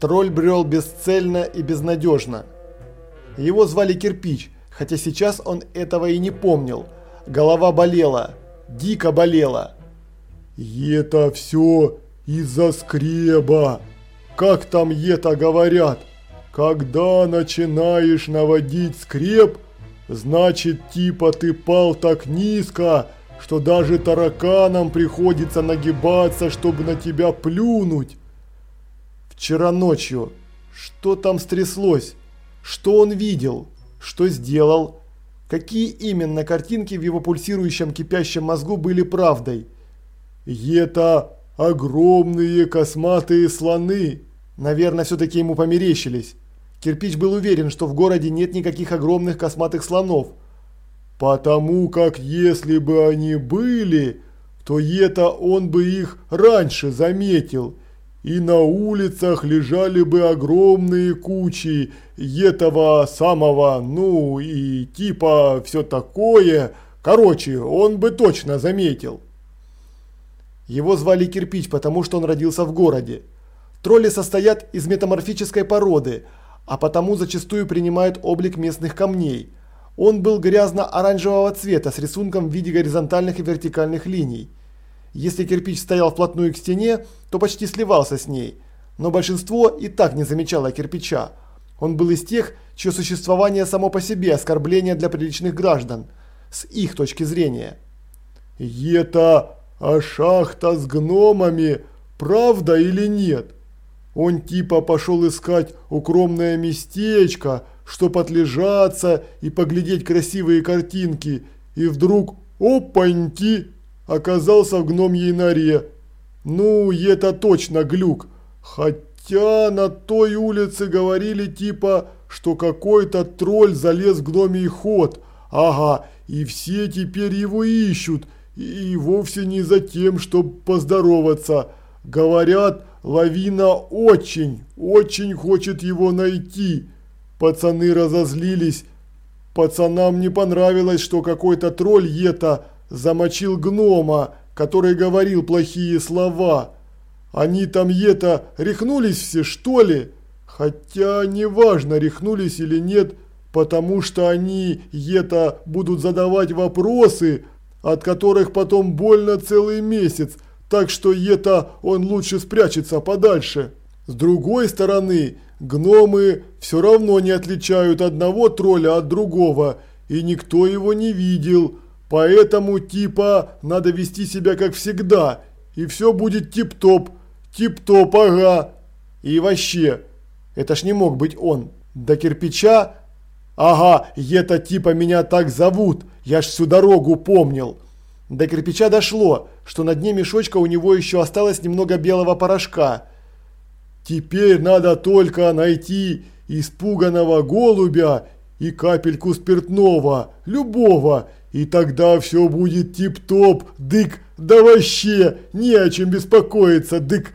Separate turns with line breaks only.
Тролль брел бесцельно и безнадежно. Его звали Кирпич, хотя сейчас он этого и не помнил. Голова болела, дико болела.
«Это все из-за скреба. Как там это говорят? Когда начинаешь наводить скреб, значит типа ты пал так низко, что даже тараканам приходится нагибаться, чтобы на тебя плюнуть.
Вчера ночью. Что там стряслось? Что он видел? Что сделал? Какие именно картинки в его пульсирующем кипящем мозгу были правдой?
Это огромные косматые слоны.
Наверное, все-таки ему померещились. Кирпич был уверен, что в городе нет никаких огромных косматых слонов.
Потому как если бы они были, то это он бы их раньше заметил. И на улицах лежали бы огромные кучи этого самого, ну и типа все такое. Короче, он бы точно заметил.
Его звали Кирпич, потому что он родился в городе. Тролли состоят из метаморфической породы, а потому зачастую принимают облик местных камней – он был грязно-оранжевого цвета с рисунком в виде горизонтальных и вертикальных линий. Если кирпич стоял вплотную к стене, то почти сливался с ней. Но большинство и так не замечало кирпича. Он был из тех, чье существование само по себе оскорбление для приличных граждан, с их точки зрения.
«Это а шахта с гномами, правда или нет?» Он типа пошел искать укромное местечко, чтоб отлежаться и поглядеть красивые картинки, и вдруг опаньки оказался в гномьей норе. Ну, это точно глюк. Хотя на той улице говорили типа, что какой-то тролль залез в гномий ход. Ага, и все теперь его ищут, и вовсе не за тем, чтобы поздороваться. Говорят, лавина очень, очень хочет его найти. Пацаны разозлились. Пацанам не понравилось, что какой-то тролль Ета замочил гнома, который говорил плохие слова. Они там Ета рехнулись все, что ли? Хотя неважно, рехнулись или нет, потому что они Ета будут задавать вопросы, от которых потом больно целый месяц, так что Ета он лучше спрячется подальше. С другой стороны, Гномы все равно не отличают одного тролля от другого, и никто его не видел. Поэтому типа надо вести себя как всегда, и все будет тип-топ. Тип-топ, ага. И вообще, это ж не мог быть он. До кирпича? Ага, это типа меня так зовут, я ж всю дорогу помнил. До кирпича дошло, что на дне мешочка у него еще осталось немного белого порошка. Теперь надо только найти испуганного голубя и капельку спиртного, любого, и тогда все будет тип-топ, дык, да вообще не о чем беспокоиться, дык.